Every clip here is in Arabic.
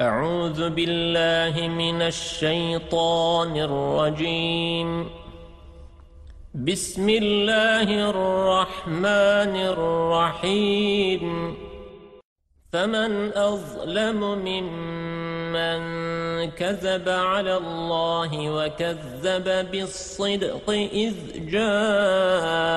أعوذ بالله من الشيطان الرجيم. بسم الله الرحمن الرحيم. فمن أظلم ممن كذب على الله وكذب بالصدق إذ جاءه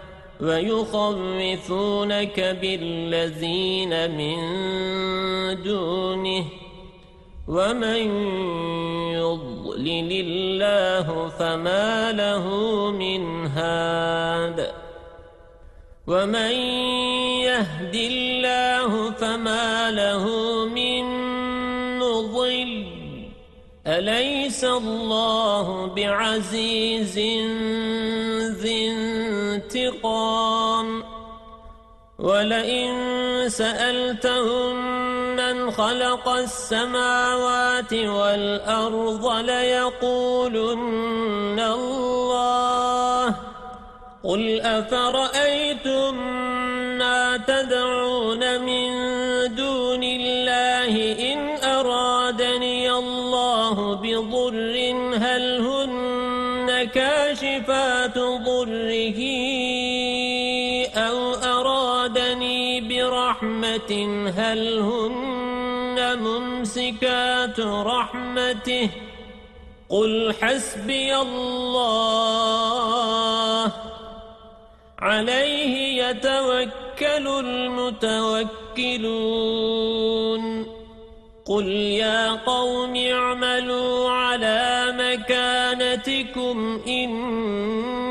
ويخوفونك بالذين من دونه ومن يضلل الله فما له من هاد ومن يهد الله فما له من مضل أليس الله بعزيز ذي انتقام. ولئن سألتهم من خلق السماوات والأرض ليقولن الله. قل أفرأيتم ما تدعون من دون الله إن هل هن ممسكات رحمته؟ قل حسبي الله. عليه يتوكل المتوكلون. قل يا قوم اعملوا على مكانتكم عامل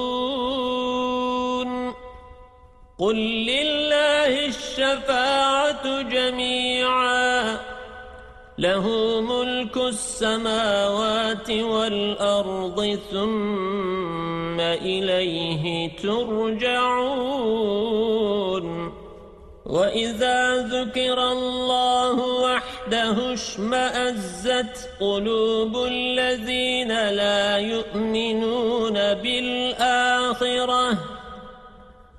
قل لله الشفاعة جميعا له ملك السماوات والأرض ثم إليه ترجعون. وإذا ذكر الله وحده له اشمأزت قلوب الذين لا يؤمنون بالآخرة.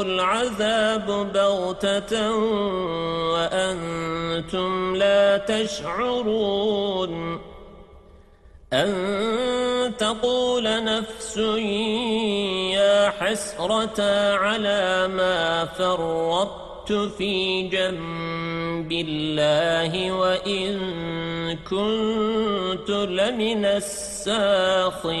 العذاب بغتة وأنتم لا تشعرون أن تقول نفس يا حسرة على ما فرطت في جنب الله وإن كنت لمن الساخرين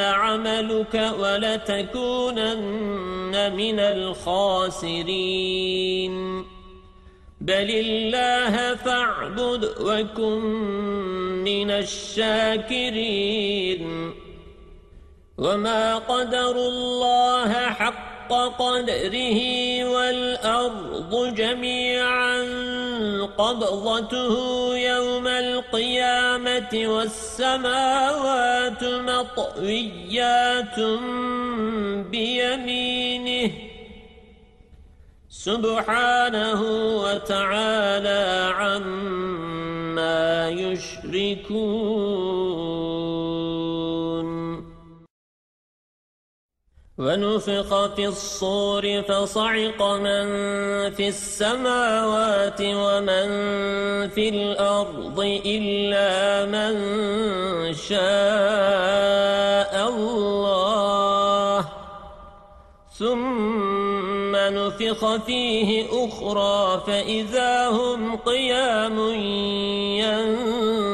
عملك ولتكونن من الخاسرين. بل الله فاعبد وكن من الشاكرين. وما قدر الله حق قدره والأرض جميعا قبضته يوم القيامة والسماوات مطويات بيمينه. سبحانه وتعالى عما يشركون. ونفخ في الصور فصعق من في السماوات ومن في الأرض إلا من شاء الله. ثم نفخ فيه أخرى فإذا هم قيام ينظرون.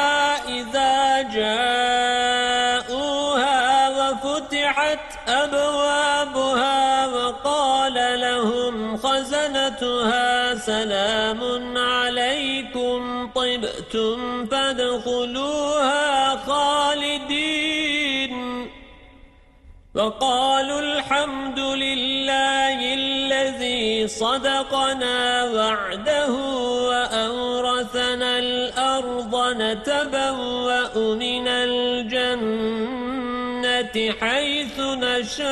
خزنتها سلام عليكم. طبتم فادخلوها خالدين. وقالوا الحمد لله الذي صدقنا وعده وأورثنا الأرض نتبوأ من الجنة حيث نشاء.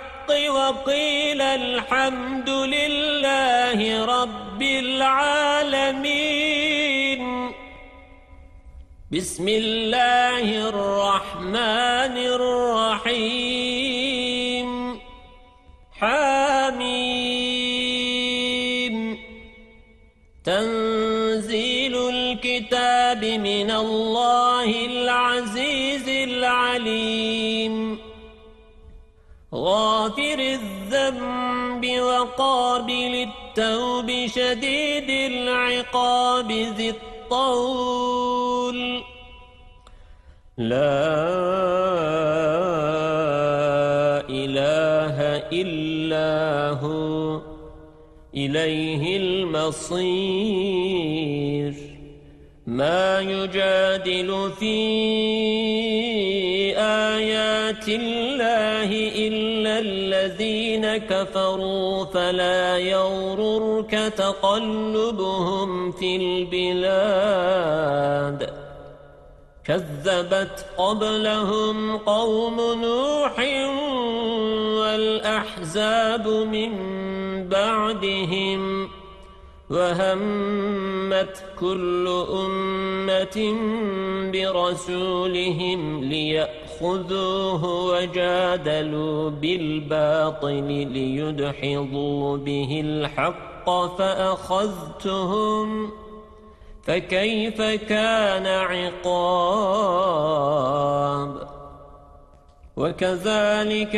وقيل الحمد لله رب العالمين. بسم الله الرحمن الرحيم. حميم. تنزيل الكتاب من الله العزيز العليم. غافر الذنب وقابل التوب شديد العقاب ذي الطول. لا إله إلا هو. إليه المصير. ما يجادل في آيات الله كفروا فلا يغررك تقلبهم في البلاد. كذبت قبلهم قوم نوح والأحزاب من بعدهم وهمت كل أمة برسولهم ليأخذوه وجادلوا بالباطل ليدحضوا به الحق فأخذتهم فكيف كان عقاب؟ وكذلك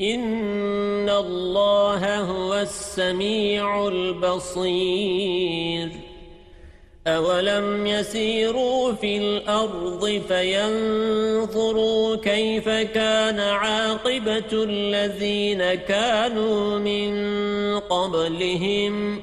إن الله هو السميع البصير أولم يسيروا في الأرض فينظروا كيف كان عاقبة الذين كانوا من قبلهم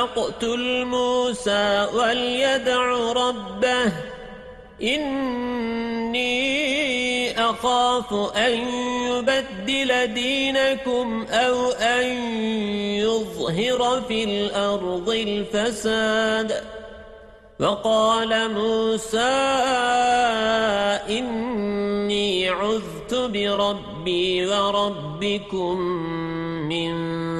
أقتل موسى وليدع ربه إني أخاف أن يبدل دينكم أو أن يظهر في الأرض الفساد وقال موسى إني عذت بربي وربكم من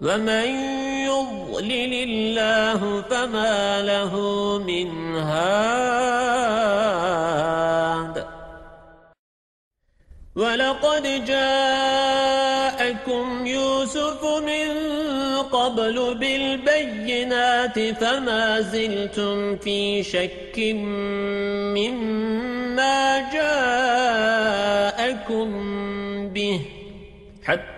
ومن يضلل الله فما له من هاد ولقد جاءكم يوسف من قبل بالبينات فما زلتم في شك مما جاءكم به حتى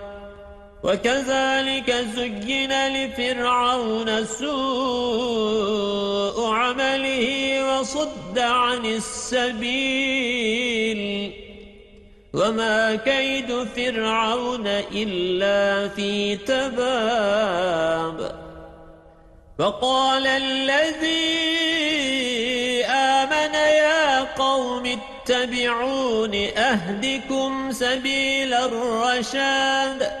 وكذلك زين لفرعون سوء عمله وصد عن السبيل. وما كيد فرعون إلا في تباب. وقال الذي اتبعون أهدكم سبيل الرشاد.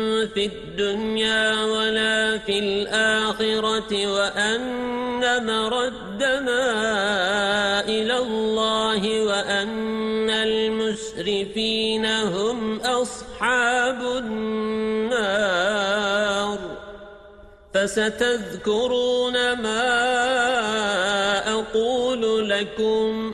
في الدنيا ولا في الآخرة وأن مردنا إلى الله وأن المسرفين هم أصحاب النار. فستذكرون ما أقول لكم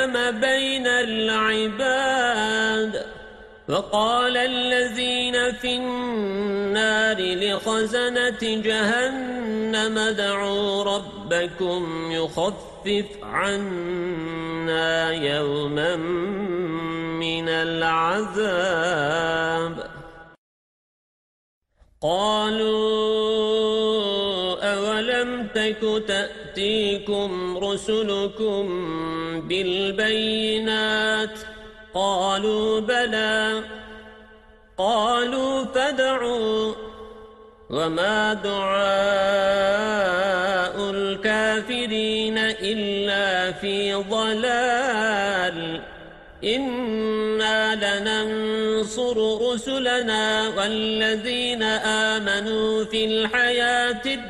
حكم بين العباد وقال الذين في النار لخزنة جهنم دعوا ربكم يخفف عنا يوما من العذاب. قالوا أولم تك تأتيكم رسلكم بالبينات. قالوا بلى. قالوا فدعوا وما دعاء الكافرين إلا في ضلال. إنا لننصر رسلنا والذين آمنوا في الحياة الدنيا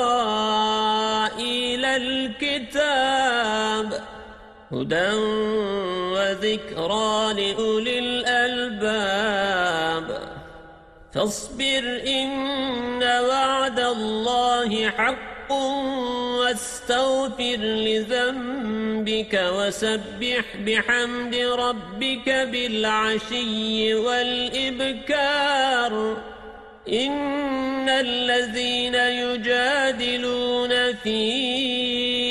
هدى وذكرى لأولي الألباب. فاصبر إن وعد الله حق واستغفر لذنبك وسبح بحمد ربك بالعشي والإبكار. إن الذين يجادلون في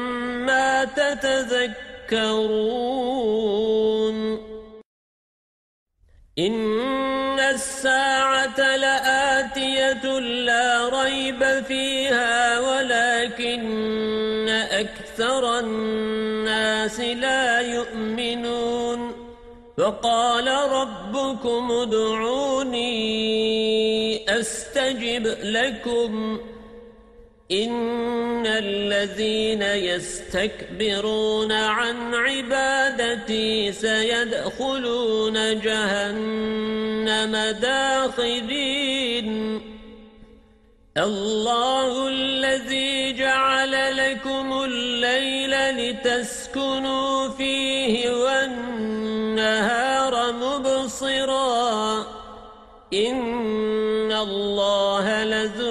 تتذكرون. إن الساعة لآتية لا ريب فيها ولكن أكثر الناس لا يؤمنون. وقال ربكم ادعوني أستجب لكم. إن الذين يستكبرون عن عبادتي سيدخلون جهنم داخلين الله الذي جعل لكم الليل لتسكنوا فيه والنهار مبصرا إن الله لذو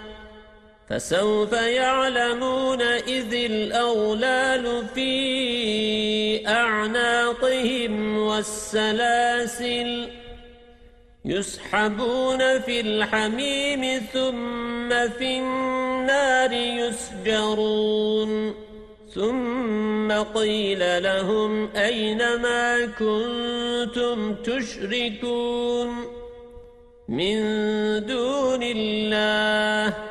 فسوف يعلمون إذ الأولال في أعناقهم والسلاسل يسحبون في الحميم ثم في النار يسجرون ثم قيل لهم أين ما كنتم تشركون من دون الله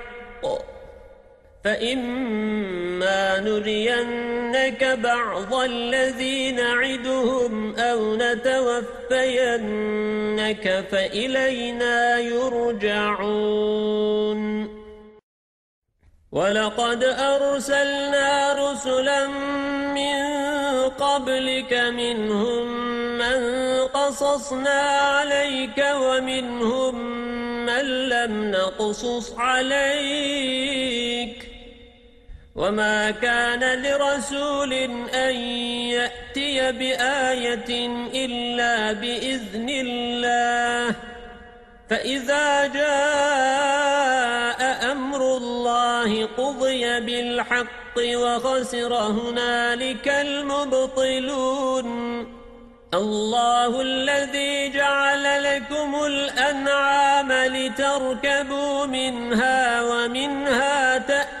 فإما نرينك بعض الذين نعدهم أو نتوفينك فإلينا يرجعون ولقد أرسلنا رسلا من قبلك منهم من قصصنا عليك ومنهم من لم نقصص عليك وما كان لرسول أن يأتي بآية إلا بإذن الله فإذا جاء أمر الله قضي بالحق وخسر هنالك المبطلون الله الذي جعل لكم الأنعام لتركبوا منها ومنها تأكلون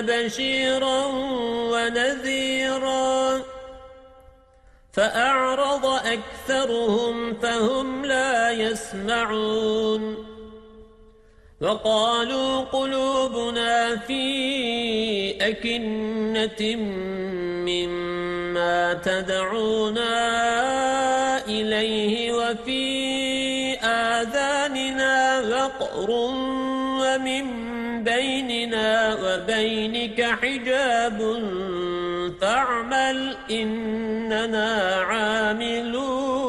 بشيرا ونذيرا. فأعرض أكثرهم فهم لا يسمعون. وقالوا قلوبنا في أكنة مما تدعونا إليه وفي آذاننا غقر بيننا وبينك حجاب فاعمل إننا عاملون.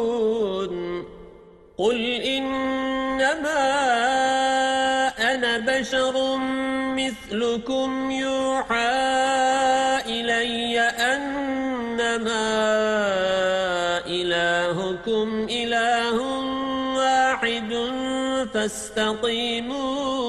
قل إنما أنا بشر مثلكم يوحى إلي أنما إلهكم إله واحد فاستقيموا إليه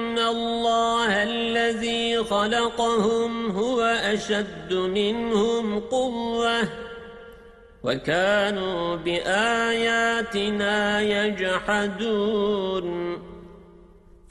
الله الذي خلقهم هو أشد منهم قوة وكانوا بآياتنا يجحدون.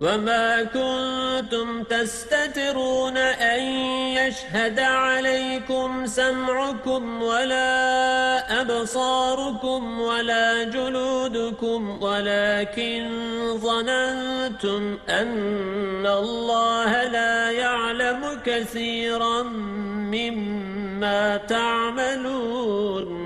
وما كنتم تستترون أن يشهد عليكم سمعكم ولا أبصاركم ولا جلودكم ولكن ظننتم أن الله لا يعلم كثيرا مما تعملون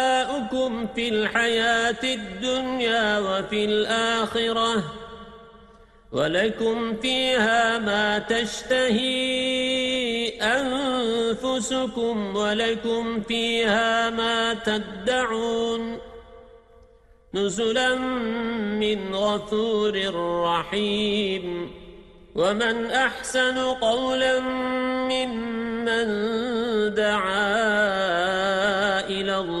في الحياة الدنيا وفي الآخرة. ولكم فيها ما تشتهي أنفسكم ولكم فيها ما تدعون. نزلا من غفور رحيم. ومن أحسن قولا ممن دعا إلى الله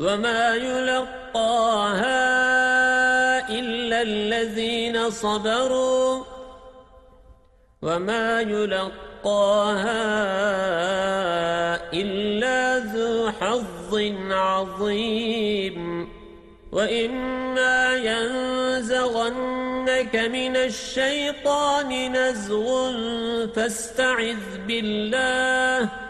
وما يلقاها إلا الذين صبروا وما يلقاها إلا ذو حظ عظيم وإما ينزغنك من الشيطان نزغ فاستعذ بالله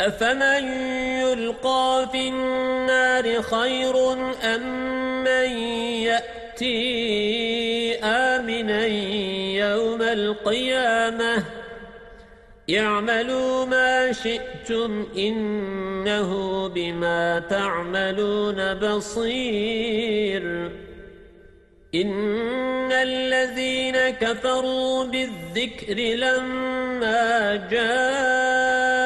أفمن يلقى في النار خير أم من يأتي آمنا يوم القيامة يعملوا ما شئتم إنه بما تعملون بصير إن الذين كفروا بالذكر لما جاءهم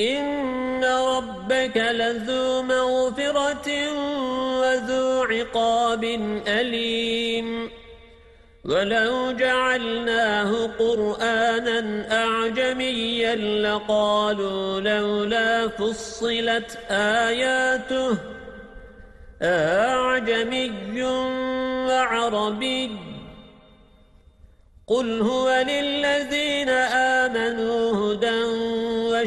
إن ربك لذو مغفرة وذو عقاب أليم ولو جعلناه قرآنا أعجميا لقالوا لولا فصلت آياته أعجمي وعربي قل هو للذين آمنوا هدى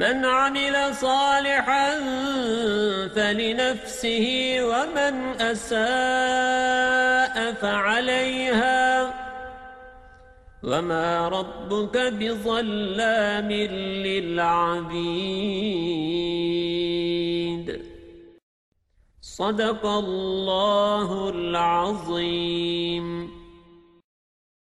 من عمل صالحا فلنفسه ومن أساء فعليها. وما ربك بظلام للعبيد. صدق الله العظيم.